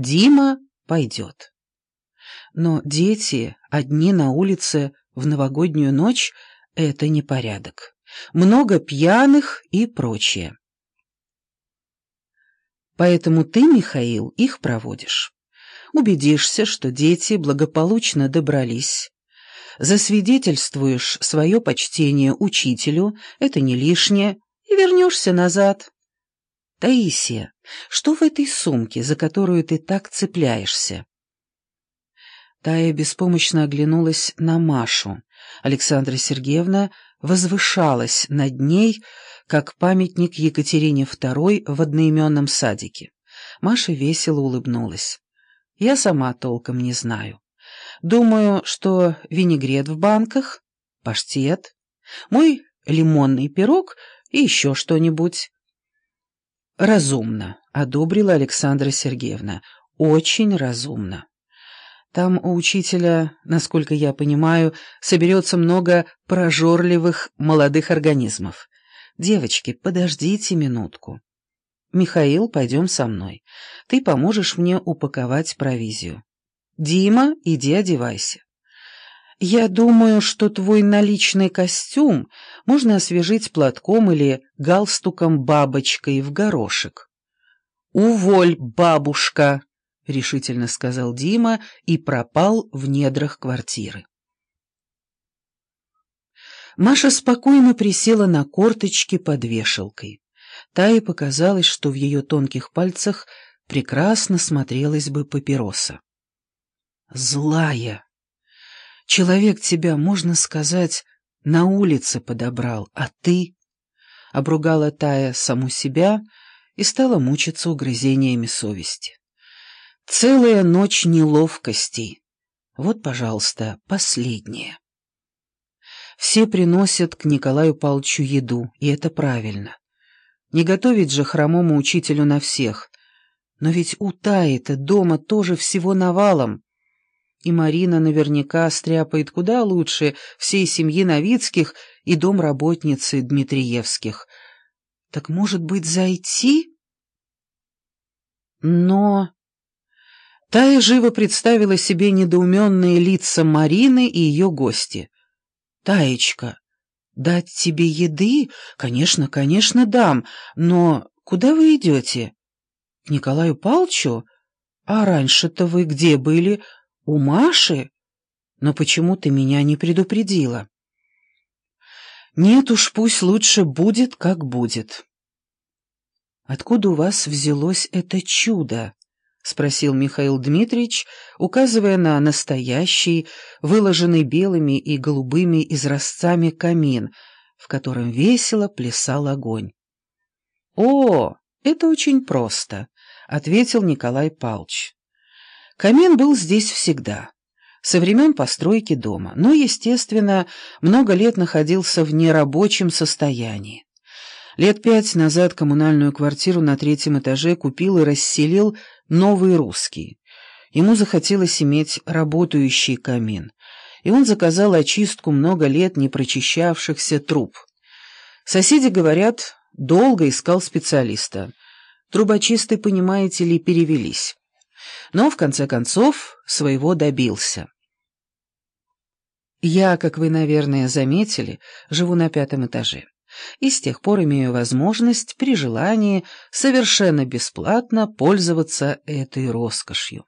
Дима пойдет. Но дети одни на улице в новогоднюю ночь — это непорядок. Много пьяных и прочее. Поэтому ты, Михаил, их проводишь. Убедишься, что дети благополучно добрались. Засвидетельствуешь свое почтение учителю, это не лишнее, и вернешься назад. Таисия, что в этой сумке, за которую ты так цепляешься? Тая беспомощно оглянулась на Машу. Александра Сергеевна возвышалась над ней, как памятник Екатерине II в одноименном садике. Маша весело улыбнулась. «Я сама толком не знаю. Думаю, что винегрет в банках, паштет, мой лимонный пирог и еще что-нибудь». «Разумно», — одобрила Александра Сергеевна. «Очень разумно». Там у учителя, насколько я понимаю, соберется много прожорливых молодых организмов. Девочки, подождите минутку. Михаил, пойдем со мной. Ты поможешь мне упаковать провизию. Дима, иди одевайся. Я думаю, что твой наличный костюм можно освежить платком или галстуком-бабочкой в горошек. «Уволь, бабушка!» — решительно сказал Дима и пропал в недрах квартиры. Маша спокойно присела на корточки под вешалкой. Тае показалось, что в ее тонких пальцах прекрасно смотрелась бы папироса. «Злая! Человек тебя, можно сказать, на улице подобрал, а ты...» Обругала Тая саму себя и стала мучиться угрызениями совести. Целая ночь неловкостей. Вот, пожалуйста, последнее. Все приносят к Николаю Павловичу еду, и это правильно. Не готовить же хромому учителю на всех. Но ведь у Таи-то дома тоже всего навалом. И Марина наверняка стряпает куда лучше всей семьи Новицких и домработницы Дмитриевских. Так, может быть, зайти? Но... Тая живо представила себе недоуменные лица Марины и ее гости. «Таечка, дать тебе еды? Конечно, конечно, дам. Но куда вы идете? К Николаю Палчу? А раньше-то вы где были? У Маши? Но почему ты меня не предупредила?» «Нет уж, пусть лучше будет, как будет». «Откуда у вас взялось это чудо?» — спросил Михаил Дмитриевич, указывая на настоящий, выложенный белыми и голубыми изразцами камин, в котором весело плясал огонь. «О, это очень просто», — ответил Николай Павлович. Камин был здесь всегда, со времен постройки дома, но, естественно, много лет находился в нерабочем состоянии. Лет пять назад коммунальную квартиру на третьем этаже купил и расселил новый русский. Ему захотелось иметь работающий камин, и он заказал очистку много лет не прочищавшихся труб. Соседи говорят, долго искал специалиста. Трубочисты, понимаете ли, перевелись. Но, в конце концов, своего добился. Я, как вы, наверное, заметили, живу на пятом этаже и с тех пор имею возможность при желании совершенно бесплатно пользоваться этой роскошью.